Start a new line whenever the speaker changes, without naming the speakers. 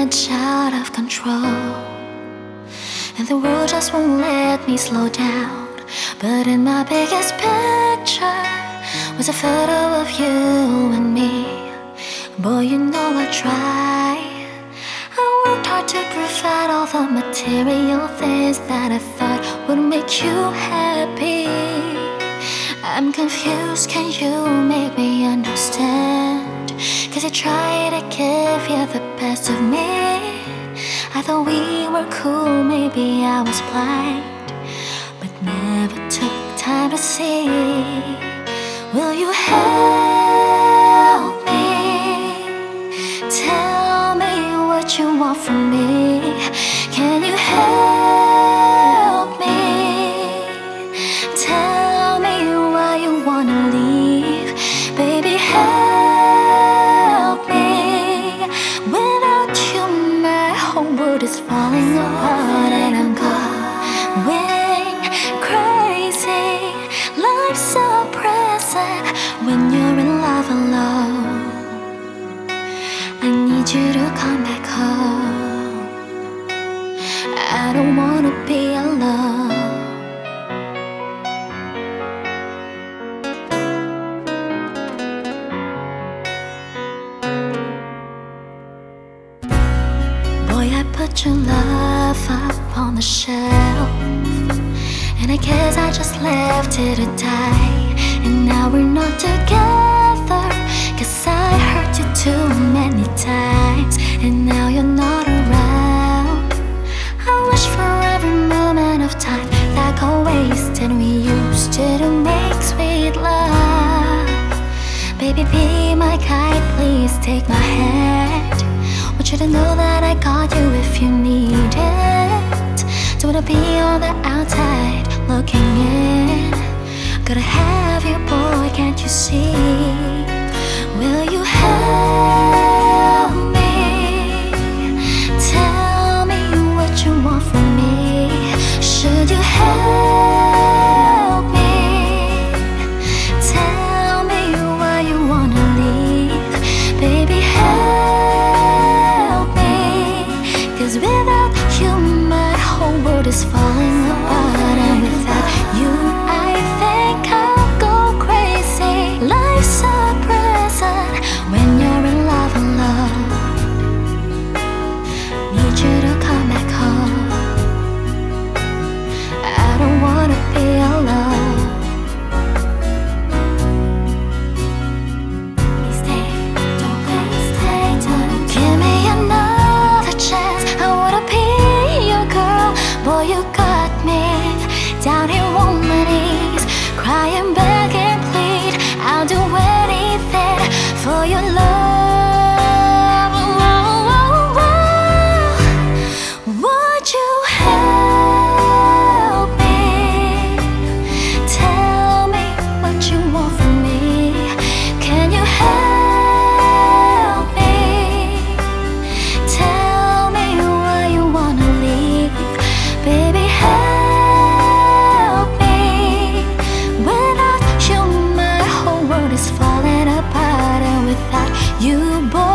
Edge, out of control. And the world just won't let me slow down. But in my biggest picture was a photo of you and me. Boy, you know I try. I worked hard to provide all the material things that I thought would make you happy. I'm confused, can you make me understand? Of me. I thought we were cool, maybe I was blind, but never took time to see. Will you help me? Tell me what you want from me. Is falling apart and I'm going crazy. Life's so present when you're in love alone. I need you to come back home. I don't wanna put your love up on the shelf. And I guess I just left it to die. And now we're not together. Cause I hurt you too many times. And now you're not around. I wish for every moment of time that got wasted. We used to make sweet love. Baby, be my guide, please take my hand. Want you to know that I got you if you need it. Don't wanna be on the outside looking in. Gotta have you, boy, can't you see? Will you help? Falling apart You both